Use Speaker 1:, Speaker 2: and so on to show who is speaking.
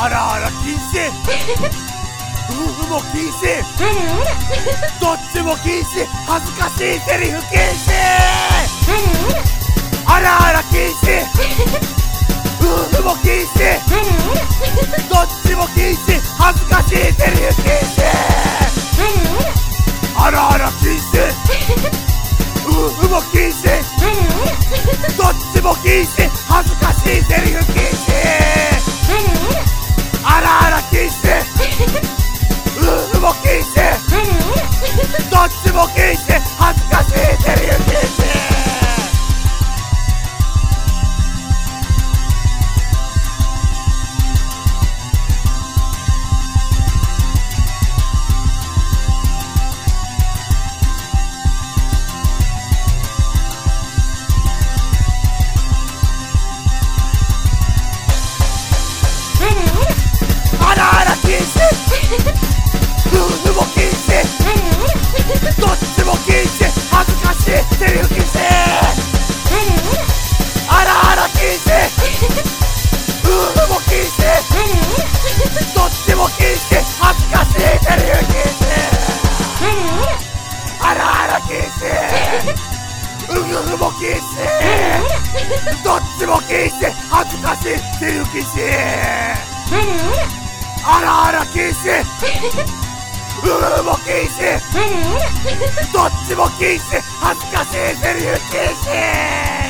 Speaker 1: あらあら禁止。夫婦も禁止
Speaker 2: あらあら。
Speaker 1: どっちも禁止。恥ずかしいセリフ禁止。
Speaker 2: あらあら。
Speaker 1: あらあら禁止。夫婦も禁止。
Speaker 2: あらあら。
Speaker 1: どっちも禁止。恥ずかしいセリフ禁止。
Speaker 2: あらあら。
Speaker 1: あらあら禁止。夫婦も禁止。どっちも禁止。恥ずかしいセリフ禁止も禁止。どっちも禁止。恥ずかしい。セリフ禁止。あらあら禁止。夫婦も禁止どっちも禁止。恥ずかしい。セリフ禁止